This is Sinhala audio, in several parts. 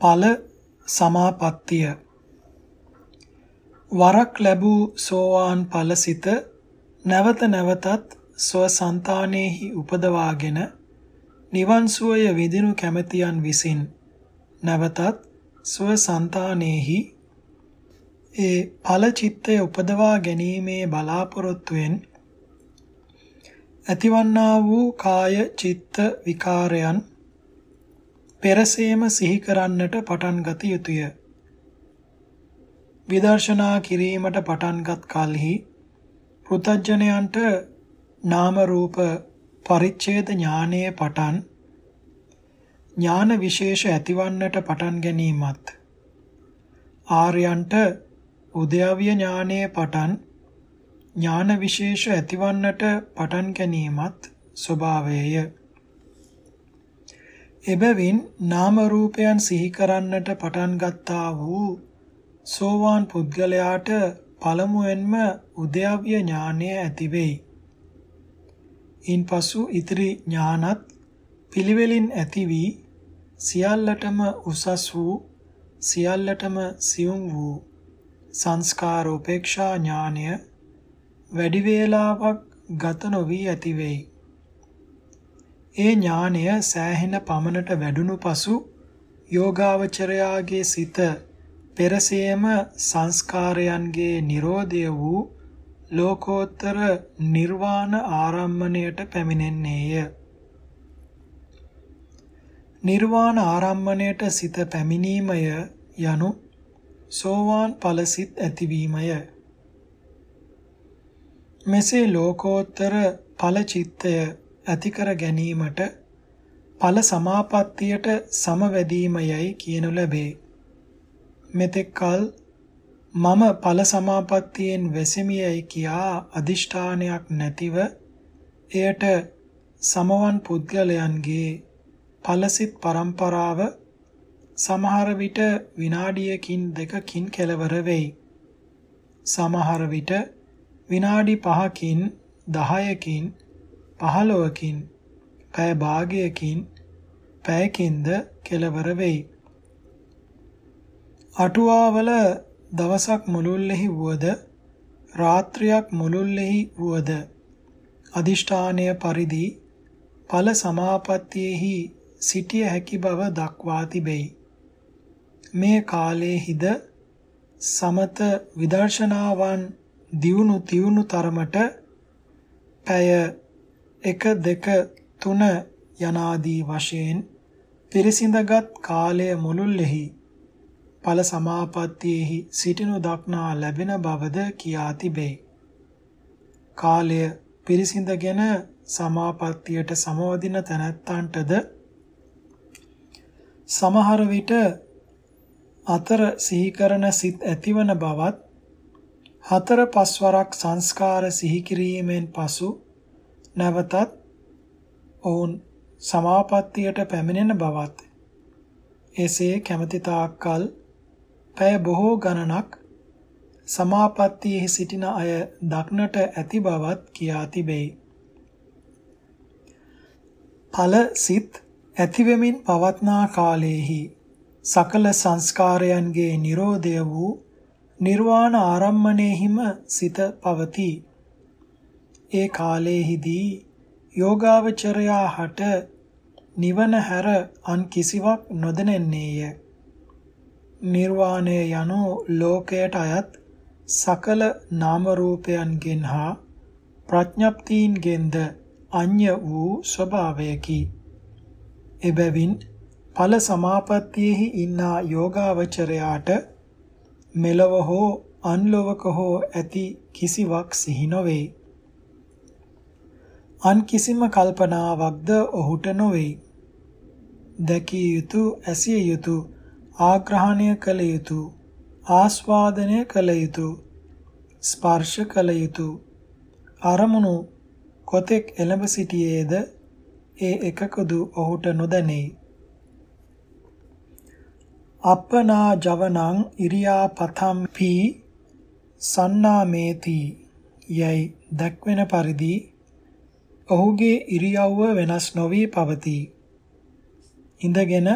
ඵල සමාපත්තිය. වරක් ලැබූ සෝවාන් ඵලසිත නැවත නැවතත් සෝසන්තානෙහි උපදවාගෙන නිවන් සුවය විදිනු කැමැතියන් විසින් නැවතත් සෝසන්තානෙහි ඒ ඵලචිත්තය උපදවා ගැනීමේ බලාපොරොත්තුෙන් ඇතිවන්නා වූ කාය චිත්ත විකාරයන් පෙරසේම සිහි කරන්නට පටන් ගත යුතුය. විදර්ශනා කිරීමට පටන්ගත් කලෙහි පෘතජ්ජනයන්ට නාම රූප පරිච්ඡේද ඥානයේ පටන් ඥාන විශේෂ ඇතිවන්නට පටන් ගැනීමත් ආර්යයන්ට උද්‍යව්‍ය ඥානයේ පටන් ඥාන විශේෂ ඇතිවන්නට පටන් ගැනීමත් ස්වභාවයය එබැවින් නාම රූපයන් සිහි කරන්නට පටන් ගත්තා වූ සෝවාන් පුද්ගලයාට පළමුවෙන්ම උද්‍යව්‍ය ඥානය ඇති වෙයි. ඉන්පසු ඉතිරි ඥානත් පිළිවෙලින් ඇති වී සියල්ලටම උසස් වූ සියල්ලටම සියුම් වූ සංස්කාර උපේක්ෂා ඥානය වැඩි වේලාවක් ගත නොවි ඇති වෙයි. ඒ ඥානය සෑහෙන පමණට වැඩුණු පසු යෝගාවචරයාගේ සිත පෙරසේම සංස්කාරයන්ගේ Nirodha වූ ලෝකෝත්තර නිර්වාණ ආරම්මණයට පැමිණෙන්නේය. නිර්වාණ ආරම්මණයට සිත පැමිණීමය යනු සෝවාන් ඵලසිත ඇතිවීමය. මෙසේ ලෝකෝත්තර ඵල චිත්තය ඇති කර ගැනීමට ඵල සමාපත්තියට සමවැදීමයයි කියනු ලැබේ. මෙතෙක්කල් මම ඵල සමාපත්තියෙන් වෙසෙමියයි කියා අදිෂ්ඨානයක් නැතිව එයට සමවන් පුද්ගලයන්ගේ ඵලසිත પરම්පරාව සමහර විට විනාඩියකින් දෙකකින් කෙලවර වෙයි. සමහර විට විනාඩි 5කින් 10කින් 15කින් පැය භාගයකින් පැයකින්ද කෙලවර වෙයි. අටුවාවල දවසක් මුළුල්ලෙහි වුවද රාත්‍රියක් මුළුල්ලෙහි වුවද අදිෂ්ඨානය පරිදි ඵල සමාපත්තියෙහි සිටිය හැකි බව දක්වා තිබෙයි. මේ කාලයේහිද සමත විදර්ශනාවන් දියුණු තියුණු තරමට පැය 1 2 3 යනාදී වශයෙන් පිරිසිඳගත් කාලය මුළුල්ලෙහි ඵල සමාපත්තියෙහි සිටිනු දක්නා ලැබෙන බවද කියා තිබේ. කාලය පිරිසිඳගෙන සමාපත්තියට සමවදින තැනැත්තන්ටද සමහර විට අතර සිහි කරන සිත් ඇතිවන බවත් හතර පස්වරක් සංස්කාර සිහි කිරීමෙන් පසු නැවතත් ඔවුන් සමාපත්තියට පැමිණෙන බවත් එසේ කැමැති තාක්කල් පැය බොහෝ ගණනක් සමාපත්තියෙහි සිටින අය දක්නට ඇති බවත් කියා තිබේ. ඵල සිත් ඇතිවෙමින් පවත්නා කාලයේහි සකල සංස්කාරයන්ගේ Nirodha වූ නිර්වාණ ආරම්මණයෙහිම සිත පවතී. ඒ කාලයේදී යෝගාවචරයා හට නිවන හැර අන් කිසිවක් නොදැනෙන්නේය. නිර්වාණය යනු ලෝකයට අයත් සකල නාම රූපයන්ගෙන් හා ප්‍රඥප්තීන්ගෙන්ද අඤ්‍ය වූ ස්වභාවයකි. එබැවින් ඵල සමාපත්තියෙහි ඉන්නා යෝගාවචරයාට මෙලව හෝ අන්ලොවක හෝ ඇති කිසිවක් සිහි නොවේ. අන් කිසිම කල්පනාවක්ද ඔහුට නොවේ. දැකිය යුතු ඇසිය යුතු ආග්‍රහණය කළ යුතු ආස්වාදනය කළ යුතු ස්පර්ශ කළ යුතු අරමුණු කොතෙක් එළඹ සිටියේද ඒ එකකදු ඔහුට නොදැනේ අපනා ජවනං ඉරියාපතම් පී සන්නාමේති යයි දැක්වෙන පරිදි ඔහුගේ ඉරියව්ව වෙනස් නොවී පවතී ඉඳගෙන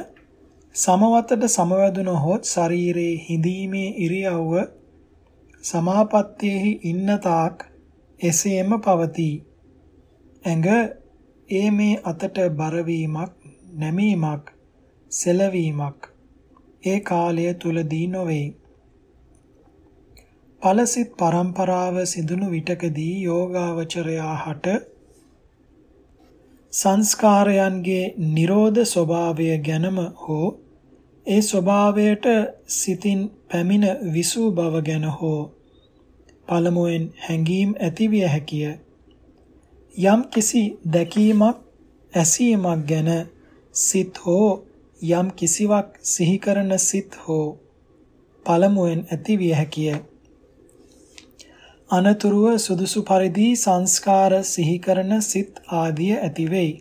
සමවතට සමවැදුනහොත් ශරීරයේ හිඳීමේ ඉරියව්ව සමාපත්තියෙහි ඉන්න තාක් එසේම පවතී. ඇඟ ඒ මේ අතට බරවීමක් නැමීමක් සෙලවීමක් ඒ කාලය තුලදී නොවේ. ඵලසිත පරම්පරාව සිදුණු විටකදී යෝගාවචරයා හට සංස්කාරයන්ගේ Nirodha ස්වභාවය ගැනම හෝ ඒ ස්වභාවයට සිතින් පැමිණ විසූ බව ගැන හෝ පළමුවෙන් හැඟීම් ඇතිවිය හැකිය. යම් කිසි දැකීමක් ඇසීමක් ගැන සිත් හෝ යම් කිසිවක් සිහි කරන සිත් හෝ පළමුවෙන් ඇතිවිය හැකිය. අනතුරුව සුදුසු පරිදි සංස්කාර සිහි කරන සිත් ආදිය ඇති වෙයි.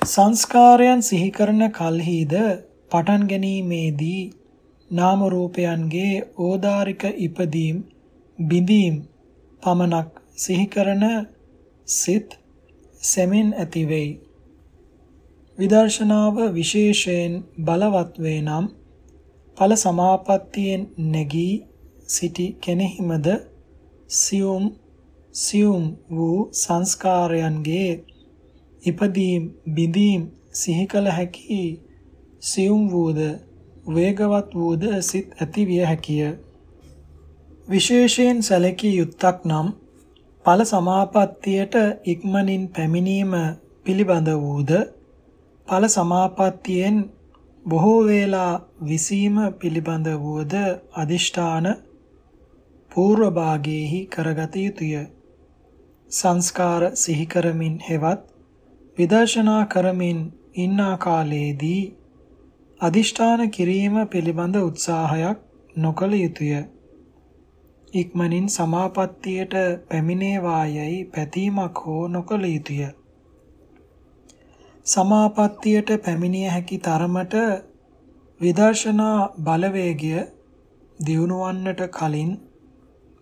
සංස්කාරයන් සිහි කරන කල්හිද පටන් ගැනීමේදී නාම රූපයන්ගේ ඕදාරික ඉපදීම් බිඳීම් පමණක් සිහි කරන සිත් සෙමින් ඇති වෙයි. විදර්ශනාව විශේෂයෙන් බලවත් වේ නම් ඵල සමාපත්තියෙන් නැගී සිටි කෙනෙහිමද සියුම් සියුම් වූ සංස්කාරයන්ගේ ඉපදීම් බිඳීම් සිහි කළ හැකි සියුම් වූද වේගවත් වූද සිත් ඇති විය හැකිය. විශේෂයෙන් සැලකිය යුත්තක් නම් ඵල සමාපත්තියට ඉක්මනින් පැමිණීම පිළිබඳ වූද ඵල සමාපත්තියෙන් බොහෝ වේලා විසීම පිළිබඳ වූද අදිෂ්ඨාන పూర్ව භාගයේහි කරගත යුතුය. සංස්කාර සිහි කරමින් හෙවත් විදර්ශනා කරමින් ඉන්නා කාලයේදී අදිෂ්ඨාන කිරීම පිළිබඳ උත්සාහයක් නොකළ යුතුය. ඉක්මනින් සමාපත්තියට පැමිණේවායයි පැතීමක් හෝ නොකළ යුතුය. සමාපත්තියට පැමිණිය හැකි තරමට විදර්ශනා බලවේගය දියුණුවන්නට කලින්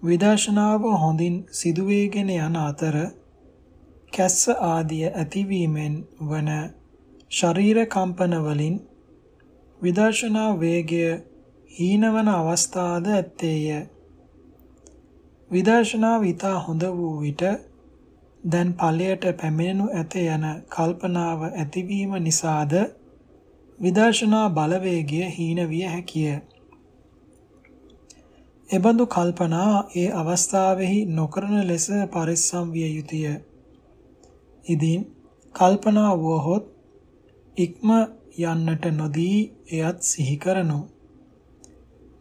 විදර්ශනාව හොඳින් සිදුවේගෙන යන අතර කැස්ස ආදිය ඇතිවීමෙන් වන ශරීර කම්පන වලින් විදර්ශනා වේගය හීනවන අවස්ථාද ඇත්තේය. විදර්ශනාව ඊට හොඳ වූ විට දැන් ඵලයට පැමිණෙනු ඇත යන කල්පනාව ඇතිවීම නිසාද විදර්ශනා බලවේගය හීන විය හැකිය. එබඳු කල්පනා ඒ අවස්ථාවෙහි නොකරන ලෙස පරිස්සම් විය යුතුය. ඉදින් කල්පනා වුවහොත් ඉක්ම යන්නට නොදී එයත් සිහි කරනු.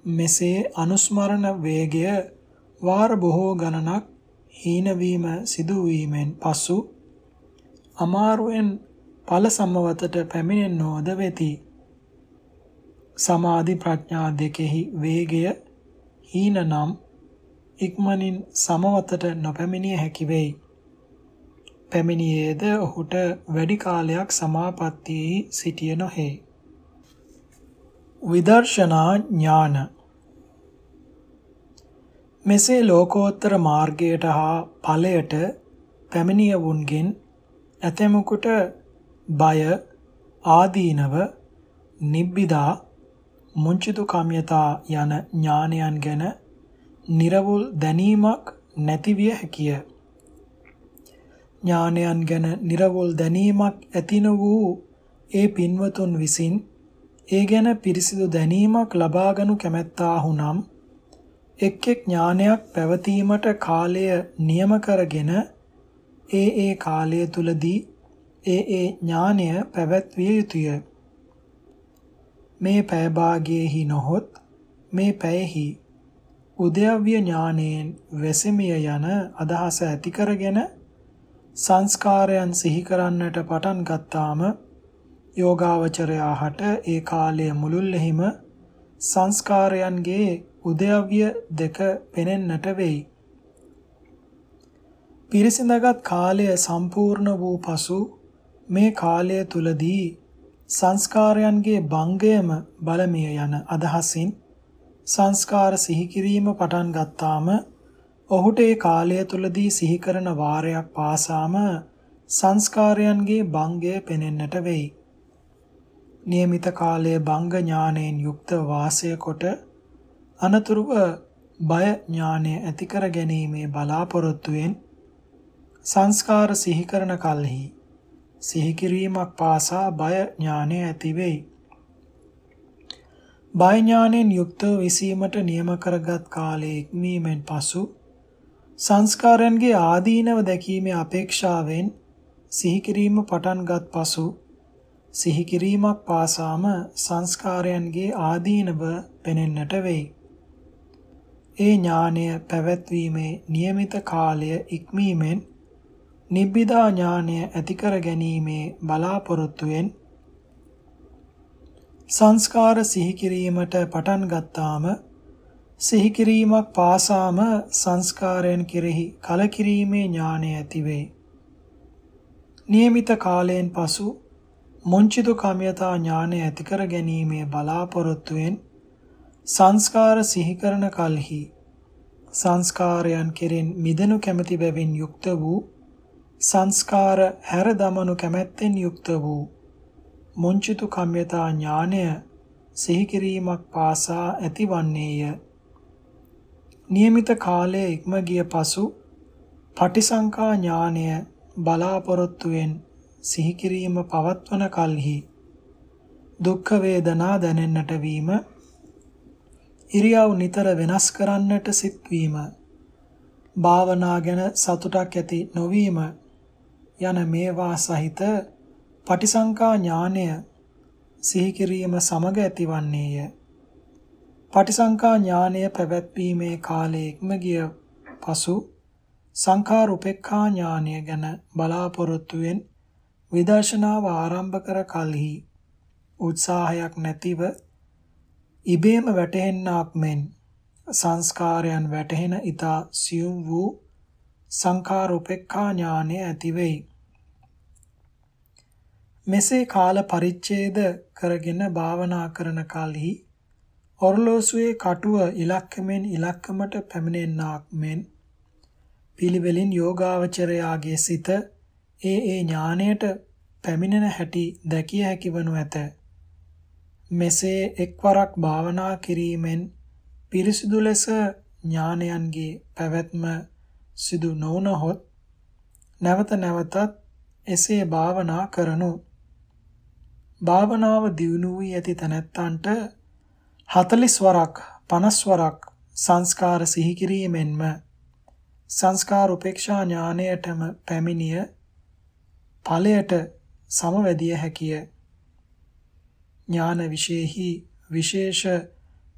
මෙසේ අනුස්මරණ වේගය වාර බොහෝ ගණනක් හීන වීම සිදු වීමෙන් පසු අමාරුවෙන් ඵල සම්මවතට පැමිණෙන්නෝද වෙති. සමාධි ප්‍රඥා දෙකෙහි වේගය හීන නම් ඉක්මනින් සමවතට නොපැමිණිය හැකි වෙයි. පැමිණියේද ඔහුට වැඩි කාලයක් සමාපත්තියේ සිටිය නොහේ. විදර්ශනා ඥාන මෙසේ ලෝකෝත්තර මාර්ගයට හා ඵලයට පැමිණියවුන්ගෙන් ඇතෙමුකුට බය ආදීනව නිබ්බිදා මුංචිතු කාම්‍යතා යන ඥානයන් ගැන නිර්වුල් දැනීමක් නැතිවිය හැකිය. ඥානයන් ගැන නිර්වුල් දැනීමක් ඇතින වූ ඒ පින්වතුන් විසින් ඒ ගැන පිරිසිදු දැනීමක් ලබාගනු කැමැත්තාහුනම් එක් එක් ඥානයක් පැවතීමට කාලය නියම කරගෙන ඒ ඒ කාලය තුලදී ඒ ඒ ඥානය පැවැත්විය යුතුය. මේ පැය භාගයේහි නොහොත් මේ පැයෙහි උද්‍යව්‍ය ඥානයෙන් වෙසමිය යන අදහස ඇති කරගෙන සංස්කාරයන් සිහි කරන්නට පටන් ගත්තාම යෝගාවචරයා හට ඒ කාලය මුළුල්ලෙහිම සංස්කාරයන්ගේ උද්‍යව්‍ය දෙක පෙනෙන්නට වෙයි. පිරිසිඳගත් කාලය සම්පූර්ණ වූ පසු මේ කාලය තුලදී සංස්කාරයන්ගේ භංගයම බලමිය යන අදහසින් සංස්කාර සිහි කිරීම පටන් ගත්තාම ඔහුට ඒ කාලය තුලදී සිහි කරන වාරයක් පාසාම සංස්කාරයන්ගේ භංගය පෙනෙන්නට වෙයි. નિયમિત කාලයේ භංග ඥානයෙන් යුක්ත වාසය කොට අනතුරුව බය ඥානය ඇති කර ගැනීමේ බලාපොරොත්තුෙන් සංස්කාර සිහි කරන කල්හි සිහි කිරීමක් පාසා බය ඥානය ඇති වෙයි. බය ඥානෙන් යුක්තව විසීමට නියම කරගත් කාලයේ ඉක්මීමෙන් පසු සංස්කාරයන්ගේ ආදීනව දැකීමේ අපේක්ෂාවෙන් සිහි කිරීම පටන්ගත් පසු සිහි කිරීමක් පාසාම සංස්කාරයන්ගේ ආදීනව පෙනෙන්නට වෙයි. ඒ ඥානය පැවැත්වීමේ નિયમિત කාලය ඉක්මීමෙන් නිබ්බිදා ඥානය ඇති කර ගැනීමේ බලාපොරොත්තුවෙන් සංස්කාර සිහි කිරීමට පටන් ගත්තාම සිහි කිරීමක් පාසාම සංස්කාරයන් කෙරෙහි කලකිරීමේ ඥානය ඇති වේ. નિયમિત කාලයෙන් පසු මුංචිතු කාමියතා ඥානය ඇති කර ගැනීමේ බලාපොරොත්තුවෙන් සංස්කාර සිහි කරන කලෙහි සංස්කාරයන් කෙරෙන් මිදෙනු කැමැති බැවින් යුක්ත වූ සංස්කාර හැර දමනු කැමැත්තෙන් යුක්ත වූ මුංචිතු කම්යතා ඥානය සිහි කිරීමක් පාසා ඇතිවන්නේය. નિયમિત කාලයේ ඉක්ම ගිය පසු පටිසංකා ඥානය බලාපොරොත්තුවෙන් සිහි කිරීම පවත්වන කලෙහි දුක්ඛ වේදනා දැනෙන්නට වීම ඉරියව් නිතර වෙනස් කරන්නට සිත්වීම භාවනා ගැන සතුටක් ඇති නොවීම යන මේවා සහිත පටිසංකා ඥානය සිහි කිරීම සමග ඇතිවන්නේය. පටිසංකා ඥානය පැවැත්වීමේ කාලයේ ඉක්ම ගිය පසු සංඛාර උපේක්ඛා ඥානය ගැන බලාපොරොත්තුවෙන් විදර්ශනාව ආරම්භ කර කලෙහි උත්සාහයක් නැතිව ඉබේම වැටහෙන්නාක් මෙන් සංස්කාරයන් වැටහෙන ඊතා සියුම් වූ සංඛාර උපේක්ඛා ඥානය ඇති වෙයි. මෙසේ කාල පරිච්ඡේද කරගෙන භාවනා කරන කලෙහි ඔර්ලෝසුවේ කටුව ඉලක්කමෙන් ඉලක්කමට පැමිණෙන්නාක් මෙන් පිළිවෙලින් යෝගාවචරයාගේ සිත ඒ ඒ ඥාණයට පැමිණෙන හැටි දැකිය හැකි වනු ඇත. මෙසේ එක්වරක් භාවනා කිරීමෙන් පිරිසිදු ලෙස ඥානයන්ගේ පැවැත්ම සිදු නොවනහොත් නැවත නැවතත් එසේ භාවනා කරනු භාවනාව දියුණු වී ඇති තැනැත්තන්ට 40 වරක් 50 වරක් සංස්කාර සිහි කිරීමෙන්ම සංස්කාර උපේක්ෂා ඥානයටම පැමිණිය ඵලයට සමවැදිය හැකිය ඥාන විශේෂෙහි විශේෂ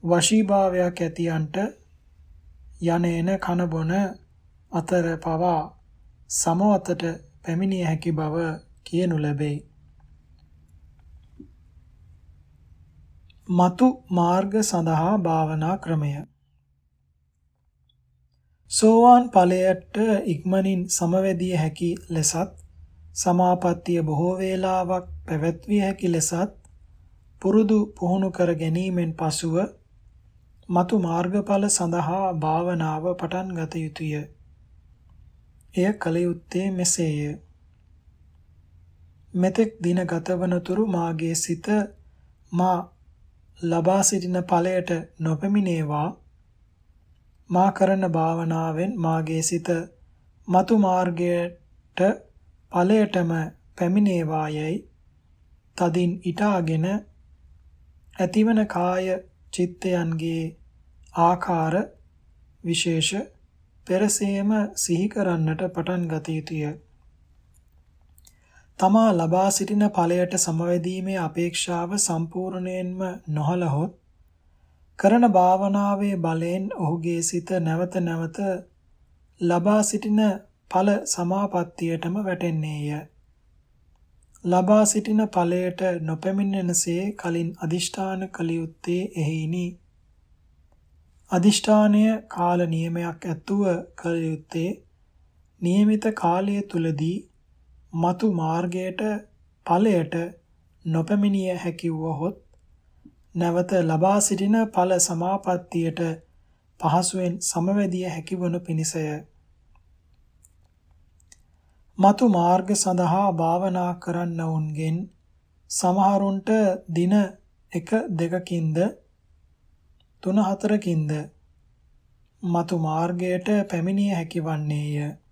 වශීභාවයක් ඇතියන්ට යනේන කන බොන අතර පවා සමවතට පැමිණිය හැකි බව කියනු ලැබේ. මතු මාර්ග සඳහා භාවනා ක්‍රමය සෝවාන් ඵලයට ඉක්මනින් සමවැදිය හැකි ලෙසත් සමාපත්තිය බොහෝ වේලාවක් පැවැත්විය හැකි ලෙසත් පුරුදු පුහුණු කර ගැනීමෙන් පසුව මතු මාර්ගඵල සඳහා භාවනාව පටන් ගත යුතුය. එය කල යුත්තේ මෙසේය. මෙතෙක් දින ගතවන තුරු මාගේ සිත මා ලබා සිටින ඵලයට නොපැමිණේවා මා කරන භාවනාවෙන් මාගේ සිත මතු මාර්ගයට ඵලයටම පැමිණේවා යයි තදින් ඊටාගෙන ඇතිවන කාය චිත්තයන්ගේ ආකාර විශේෂ පෙරසේම සිහි කරන්නට පටන් ගත යුතුය. තමා ලබා සිටින ඵලයට සමවැදීමේ අපේක්ෂාව සම්පූර්ණයෙන්ම නොහලහොත් කරන භාවනාවේ බලයෙන් ඔහුගේ සිත නැවත නැවත ලබා සිටින ඵල සමාපත්තියටම වැටෙන්නේය. ලබා සිටින ඵලයට නොපැමිණෙනසේ කලින් අදිෂ්ඨාන කළ යුත්තේ එහිනි. අදිෂ්ඨානය කාල නියමයක් ඇතුව කළ යුත්තේ නියමිත කාලය තුලදී මතු මාර්ගයට ඵලයට නොපැමිණිය හැකි වුවහොත් නැවත ලබා සිටින ඵල සමාපත්තියට පහසුවෙන් සමවැදිය හැකි වනු පිණිසය. මතු මාර්ග සඳහා භාවනා කරන්නවුන්ගෙන් සමහරුන්ට දින 1 2කින්ද 3 4කින්ද මතු මාර්ගයට පැමිණිය හැකි වන්නේය.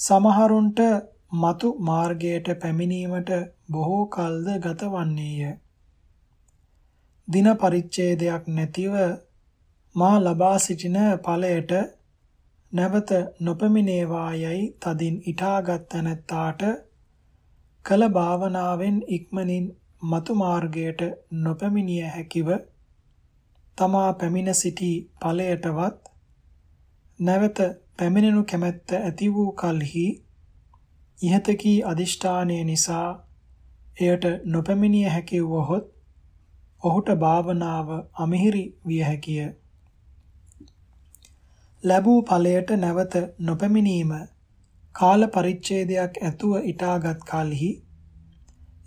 සමහරුන්ට මතු මාර්ගයට පැමිණීමට බොහෝ කල්ද ගත වන්නේය. දින පරිච්ඡේදයක් නැතිව මා ලබා සිටින ඵලයට නැවත නොපැමිණේවා යයි තදින් ඊටාගත් තැනැත්තාට කල භාවනාවෙන් ඉක්මනින් මතු මාර්ගයට නොපැමිණිය හැකිව තමා පැමිණ සිටි ඵලයටවත් නැවත පැමිණෙනු කැමැත්ත ඇති වූ කලෙහි ඉහතකී අදිෂ්ඨානය නිසා එයට නොපැමිණිය හැකි වහොත් ඔහුට භාවනාව අමිහිරි විය හැකිය. ලැබූ ඵලයට නැවත නොපැමිණීම කාල පරිච්ඡේදයක් ඇතුව ඊටාගත් කලෙහි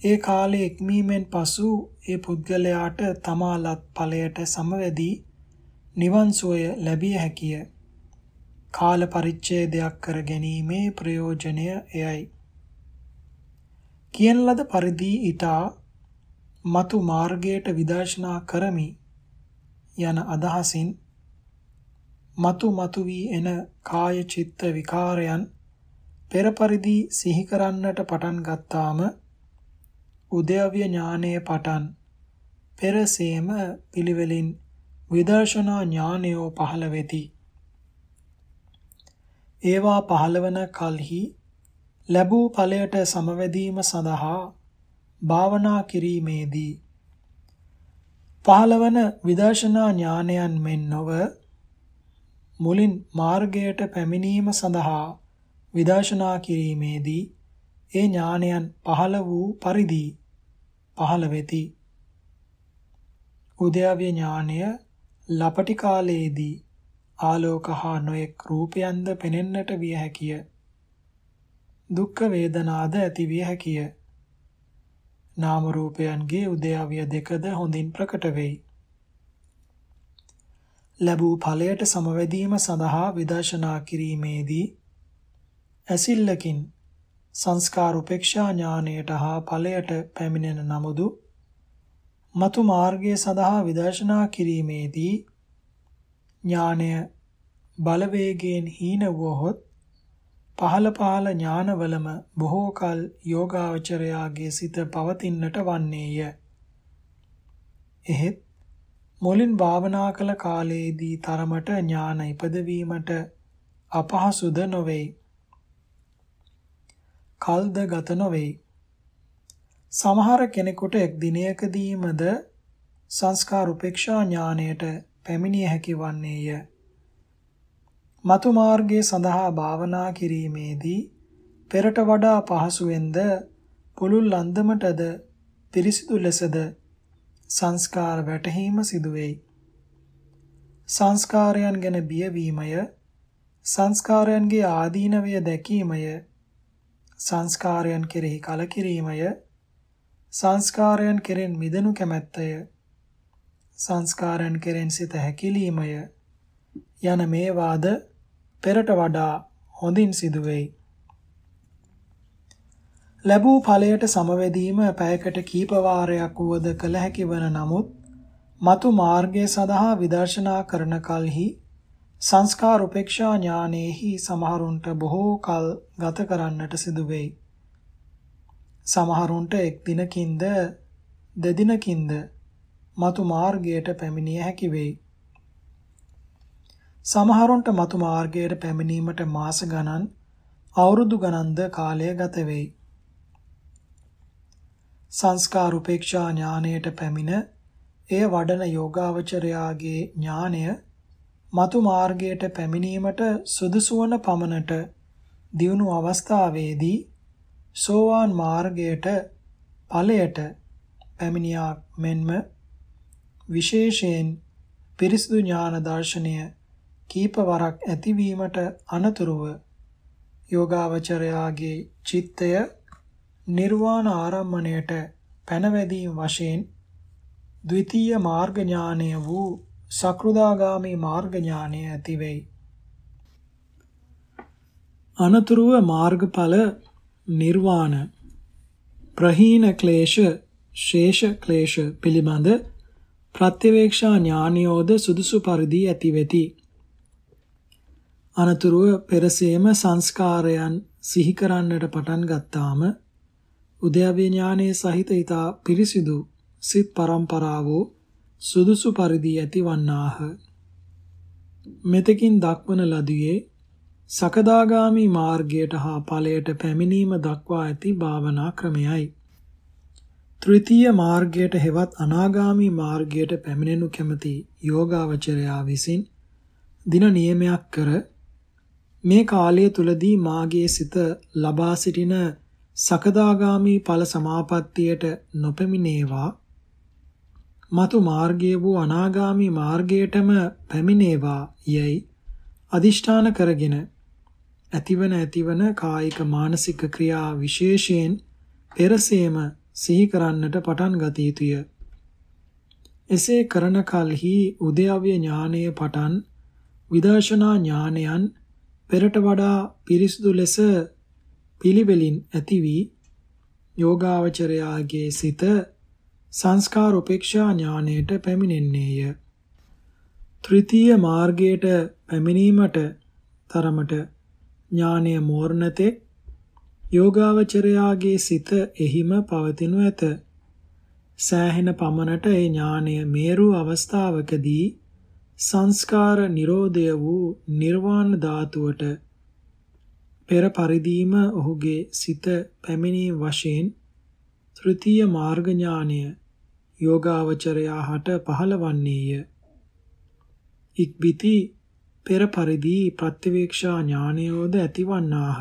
ඒ කාලයේ ඉක්මීමෙන් පසු ඒ පුද්ගලයාට තමාලත් ඵලයට සමවැදී නිවන් සුවය ලැබිය හැකිය. කාල පරිච්ඡේදයක් කර ගැනීමේ ප්‍රයෝජනය එයයි. කියන ලද පරිදි ඊටා මතු මාර්ගයට විදර්ශනා කරමි යන අදහසින් මතු මතු වී එන කාය චිත්ත විකාරයන් පෙර පරිදි සිහි කරන්නට පටන් ගත්තාම උද්‍යව්‍ය ඥානයේ පටන් පෙරසේම පිළිවෙලින් විදර්ශනා ඥානයෝ පහළ වෙති. ඒවා පහළවන කලෙහි ලැබූ ඵලයට සමවැදීම සඳහා භාවනා කිරීමේදී පහළවන විදර්ශනා ඥානයන් මෙන් නොව මුලින් මාර්ගයට පැමිණීම සඳහා විදර්ශනා කිරීමේදී ඒ ඥානයන් පහළ වූ පරිදි පහළ වෙති. උද්‍යව්‍ය ඥානය ලපටි කාලයේදී ආලෝක හා නොයෙක් රූපයන්ද පෙනෙන්නට විය හැකිය. දුක්ඛ වේදනාද ඇති විය හැකිය. නාම රූපයන්ගේ උද්‍යව්‍ය දෙකද හොඳින් ප්‍රකට වෙයි. ලැබූ ඵලයට සමවැදීම සඳහා විදර්ශනා කිරීමේදී ඇසිල්ලකින් සංස්කාර උපේක්ෂා ඥානයට හා ඵලයට පැමිණෙන නමුදු මතු මාර්ගය සඳහා විදර්ශනා කිරීමේදී ඥානය බලවේගයෙන් හීන වූහොත් පහළ පහළ ඥානවලම බොහෝ කල යෝගාවචරයාගේ සිත පවතින්නට වන්නේය. එහෙත් මුලින් භාවනා කළ කාලයේදී තරමට ඥාන ඉපදවීමට අපහසුද නොවේ. කල්ද ගත නොවේ. සමහර කෙනෙකුට එක් දිනයකදීමද සංස්කාර උපේක්ෂා ඥාණයට පැමිණිය හැකි වන්නේය. මතු මාර්ගයේ සඳහා භාවනා කිරීමේදී පෙරට වඩා පහසුවෙන්ද පුළුල් අන්දමටද පිරිසිදු ලෙසද සංස්කාර වැටහීම සිදුවේයි. සංස්කාරයන් ගැන බියවීමය සංස්කාරයන්ගේ ආදීනවය දැකීමය සංස්කාරයන් කෙරෙහි කලකිරීමය සංස්කාරයන් කෙරෙන් මිදෙනු කැමැත්තය සංස්කාරයන් කෙරෙන් සිත හැකිලීමය යන මේවාද පෙරට වඩා හොඳින් සිදුවේයි. ලැබූ ඵලයට සමවැදීම පැයකට කීප වාරයක් වුවද කළ හැකි වන නමුත් මතු මාර්ගය සඳහා විදර්ශනා කරන කලෙහි සංස්කාර උපේක්ෂා ඥානෙහි සමහරුන්ට බොහෝ කල් ගත කරන්නට සිදු වෙයි. සමහරුන්ට එක් දිනකින්ද දෙදිනකින්ද මතු මාර්ගයට පැමිණිය හැකි වෙයි. සමහරුන්ට මතු මාර්ගයට පැමිණීමට මාස ගණන් අවුරුදු ගණන්ද කාලය ගත වෙයි. සංස්කාර උපේක්ෂා ඥානයට පැමිණ එය වඩන යෝගාවචරයාගේ ඥානය මතු මාර්ගයට පැමිණීමට සුදුසු වන පමණට දියුණු අවස්ථාවේදී සෝවාන් මාර්ගයට ඵලයට පැමිණියා මෙන්ම විශේෂයෙන් පිරිසිදු ඥාන දර්ශනය කීප වරක් ඇතිවීමට අනතුරුව යෝගාවචරයාගේ චිත්තය නිර්වාණ ආරම්මණයට පැනවැදීම වශයෙන් ද්විතීය මාර්ග ඥානය වූ සකෘදාගාමී මාර්ග ඥානය ඇති වෙයි. අනතුරුව මාර්ගඵල නිර්වාණ ප්‍රහීන ක්ලේශ ශේෂ ක්ලේශ පිළිබඳ ප්‍රත්‍යවේක්ෂා ඥානියෝද සුදුසු පරිදි ඇති වෙති. අනතුරුව පෙරසේම සංස්කාරයන් සිහි කරන්නට පටන් ගත්තාම උද්‍යවේ ඥානයේ සහිත ඊතා පිරිසිදු සිත් පරම්පරාවෝ සුදුසු පරිදි ඇතිවන්නාහ. මෙතකින් දක්වන ලදුවේ සකදාගාමි මාර්ගයට හා ඵලයට පැමිණීම දක්වා ඇති භාවනා ක්‍රමයයි. ත්‍රිතීය මාර්ගයට හෙවත් අනාගාමි මාර්ගයට පැමිණෙනු කැමති යෝගාවචරයා විසින් දින නියමයක් කර මේ කාලය තුලදී මාගේ සිත ලබා සිටින සකදාගාමි ඵල සමාපත්තියට නොපැමිණේවා. මතු මාර්ගය වූ අනාගාමි මාර්ගයටම පැමිණේවා යයි අදිෂ්ඨාන කරගෙන ඇතිවන ඇතිවන කායික මානසික ක්‍රියා විශේෂයෙන් පෙරසේම සිහි කරන්නට පටන් ගත යුතුය. එසේ කරන කලෙහි උද්‍යව්‍ය ඥානයේ පටන් විදර්ශනා ඥානයන් පෙරට වඩා පිරිසුදු ලෙස පිළිවෙලින් ඇති වී යෝගාවචරයාගේ සිත සංස්කාර උපේක්ෂා ඥානයට පැමිණෙන්නේය. ත්‍රිතීය මාර්ගයට පැමිණීමට තරමට ඥානය මෝරණතේ යෝගාවචරයාගේ සිත එහිම පවතිනු ඇත. සෑහෙන පමණට ඒ ඥානය මේරු අවස්ථාවකදී සංස්කාර නිරෝධය වූ නිර්වාණ ධාතුවට පෙර පරිදීම ඔහුගේ සිත පැමිණීම වශයෙන් තෘතීය මාර්ග ඥානය යෝගාවචරයා හට පහළවන්නේය. ඉක්බිති පෙර පරිදි ප්‍රත්‍යවේක්ෂා ඥානයෝද ඇතිවන්නාහ.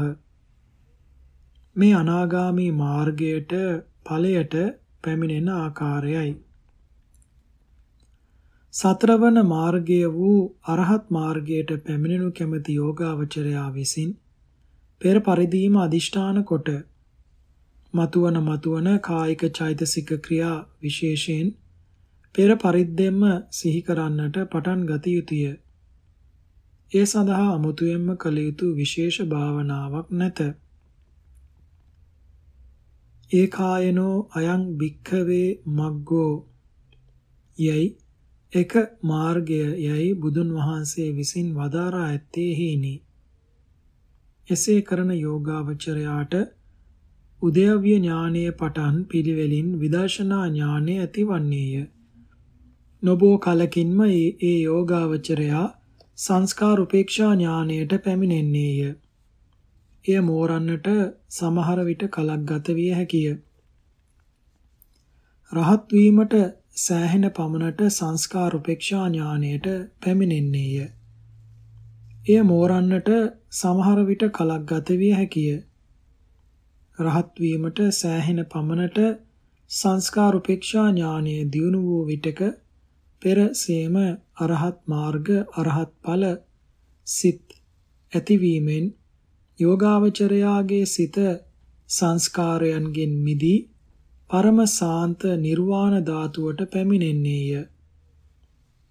මේ අනාගාමී මාර්ගයට ඵලයට පැමිණෙන ආකාරයයි. සතරවන මාර්ගය වූ අරහත් මාර්ගයට පැමිණෙනු කැමැති යෝගාවචරයා විසින් පෙර පරිදීම අදිෂ්ඨාන කොට මතුවන මතුවන කායික චෛතසික ක්‍රියා විශේෂයෙන් පෙර පරිද්දෙන්ම සිහි කරන්නට පටන් ගත යුතුය. ඒ සඳහා අමුතුවෙන්ම කළ යුතු විශේෂ භාවනාවක් නැත. ඒකායනෝ අයං භික්ඛවේ මග්ගෝ යයි එක මාර්ගය යයි බුදුන් වහන්සේ විසින් වදාරා ඇත්තේ හිනි. එසේ කරන යෝගාවචරයාට උදයව්‍ය ඥානයේ පටන් පිළිවෙලින් විදර්ශනා ඥානය ඇතිවන්නේය. නොබෝ කලකින්ම ඒ යෝගාවචරයා සංස්කාර උපේක්ෂා ඥානයට පැමිණෙන්නේය. එය මෝරන්නට සමහර විට කලක් ගත විය හැකිය. රහත් වීමට සෑහෙන පමණට සංස්කාර උපේක්ෂා ඥානයට පැමිණෙන්නේය. එය මෝරන්නට සමහර විට කලක් ගත විය හැකිය. රහත් වීමට සෑහෙන පමණට සංස්කාර උපේක්ෂා ඥානය දියුණු වූ විටක පෙර සේම අරහත් මාර්ග අරහත් ඵල සිත් ඇතිවීමෙන් යෝගාවචරයාගේ සිත සංස්කාරයන්ගෙන් මිදී පරම සාන්ත නිර්වාණ ධාතුවට පැමිණෙන්නේය.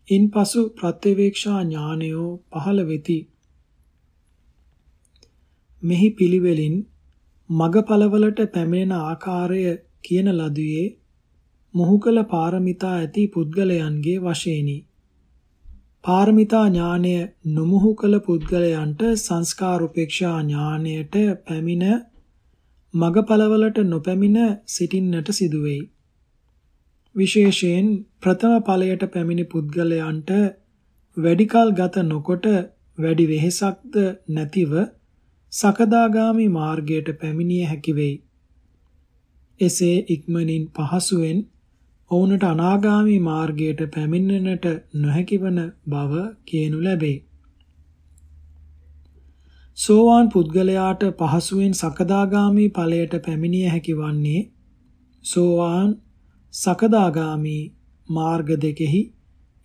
ඉන්පසු ප්‍රත්‍යවේක්ෂා ඥානයෝ පහළ වෙති. මෙහි පිළිවෙලින් මගපලවලට පැමිණෙන ආකාරය කියන ලදුවේ මොහුකල පාරමිතා ඇති පුද්ගලයන්ගේ වශයෙනි. පාරමිතා ඥානය නොමුහු කළ පුද්ගලයන්ට සංස්කාර උපේක්ෂා ඥානයට පැමිණ මගපලවලට නොපැමිණ සිටින්නට සිදුවෙයි. විශේෂයෙන් ප්‍රථම ඵලයට පැමිණි පුද්ගලයන්ට වැඩිකල් ගත නොකොට වැඩි වෙහෙසක්ද නැතිව සකදාගාමි මාර්ගයට පැමිණිය හැකි වෙයි. එසේ ඉක්මනින් පහසුවෙන් ඔවුන්ට අනාගාමි මාර්ගයට පැමිණෙන්නට නොහැකි වන බව කියනු ලැබේ. සෝවාන් පුද්ගලයාට පහසුවෙන් සකදාගාමි ඵලයට පැමිණිය හැකි වන්නේ සෝවාන් සකදාගාමි මාර්ග දෙකෙහි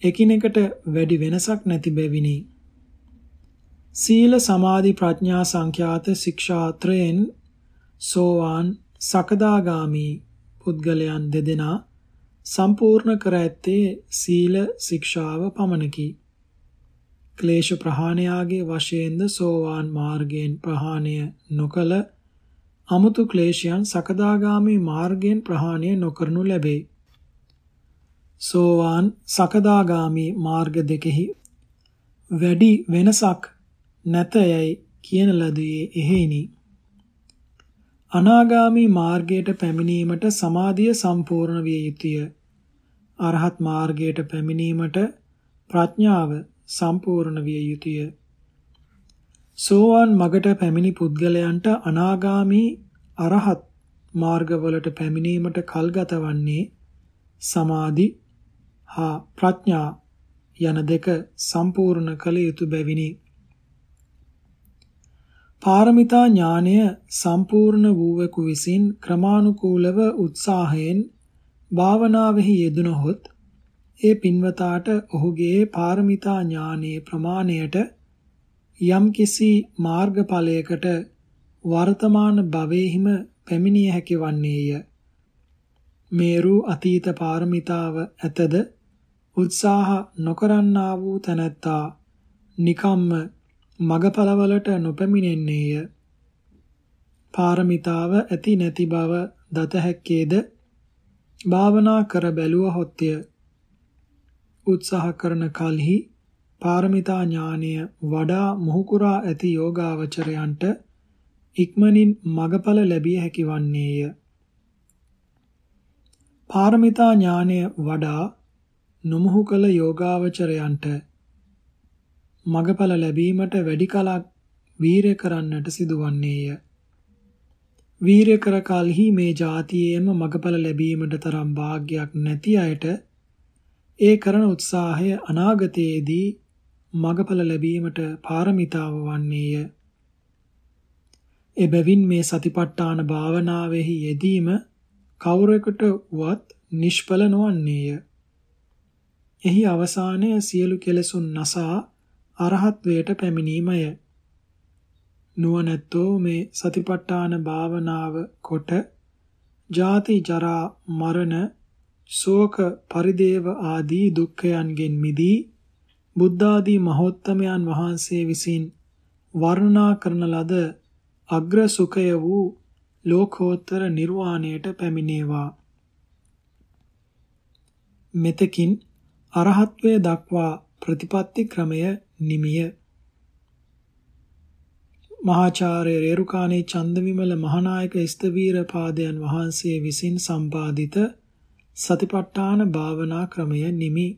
එකිනෙකට වැඩි වෙනසක් නැති බැවිනි. සීල සමාධි ප්‍රඥා සංඛ්‍යාත ශික්ෂාත්‍රයෙන් සෝවාන් සකදාගාමි පුද්ගලයන් දෙදෙනා සම්පූර්ණ කර ඇත්තේ සීල ශික්ෂාව පමණකි. ක්ලේශ ප්‍රහාණයාගේ වශයෙන්ද සෝවාන් මාර්ගයෙන් ප්‍රහාණය නොකල අමුතු ක්ලේශයන් සකදාගාමී මාර්ගයෙන් ප්‍රහාණය නොකරනු ලැබේ. සෝවාන් සකදාගාමී මාර්ග දෙකෙහි වැඩි වෙනසක් නැතයයි කියන ලදුවේ එහෙයිනි. අනාගාමී මාර්ගයට පැමිණීමට සමාධිය සම්පූර්ණ විය යුතුය. අරහත් මාර්ගයට පැමිණීමට ප්‍රඥාව සම්පූර්ණ විය යුතුය. සෝවාන් මගට පැමිණි පුද්ගලයන්ට අනාගාමී අරහත් මාර්ගවලට පැමිණීමට කල්ගත වන්නේ සමාධි හා ප්‍රඥා යන දෙක සම්පූර්ණ කළ යුතු බැවිනි. පාරමිතා ඥානය සම්පූර්ණ වූවෙකු විසින් ක්‍රමානුකූලව උත්සාහයෙන් භාවනාවෙහි යෙදුනහොත් ඒ පින්වතාට ඔහුගේ පාරමිතා ඥානයේ ප්‍රමාණයට යම්කිසි මාර්ගඵලයකට වර්තමාන භවයේහිම පැමිණිය හැකි වන්නේය. මේරු අතීත පාරමිතාව ඇතද උත්සාහ නොකරන්නා වූ තැනැත්තා නිකම්ම මගඵලවලට නොපැමිණෙන්නේය. පාරමිතාව ඇති නැති බව දත හැක්කේද භාවනා කර බැලුවහොත්ය. උත්සාහ කරන කලෙහි පාරමිතා ඥානය වඩා මුහුකුරා ඇති යෝගාවචරයන්ට ඉක්මනින් මගඵල ලැබිය හැකි වන්නේය. පාරමිතා ඥානය වඩා නොමුහු කළ යෝගාවචරයන්ට මගඵල ලැබීමට වැඩි කලක් වීරය කරන්නට සිදුවන්නේය. වීරය කර කලෙහි මේ જાතියේම මගඵල ලැබීමට තරම් වාග්යක් නැති අයට ඒ කරන උත්සාහය අනාගතයේදී මගඵල ලැබීමට පාරමිතාව වන්නේය. එබැවින් මේ සතිපට්ඨාන භාවනාවෙහි යෙදීම කවුරෙකුට වත් නිෂ්ඵල නොවන්නේය. එහි අවසානය සියලු කෙලෙසුන් නසා අරහත්වයට පැමිණීමය. නුවණැත්තෝ මේ සතිපට්ඨාන භාවනාව කොට ජාති ජරා මරණ ශෝක පරිදේව ආදී දුක්ඛයන්ගෙන් මිදී බුද්ධාදී මහෝත්තමයන් වහන්සේ විසින් වර්ණනා කරන ලද අග්‍ර සුඛය වූ ලෝකෝත්තර නිර්වාණයට පැමිණේවා මෙතකින් අරහත්වය දක්වා ප්‍රතිපත්ති ක්‍රමය නිමිය. මහාචාර්ය රේරුකාණේ චන්දවිමල මහානායක ස්තවීර පාදයන් වහන්සේ විසින් සම්පාදිත සතිපට්ඨාන භාවනා ක්‍රමය නිමි.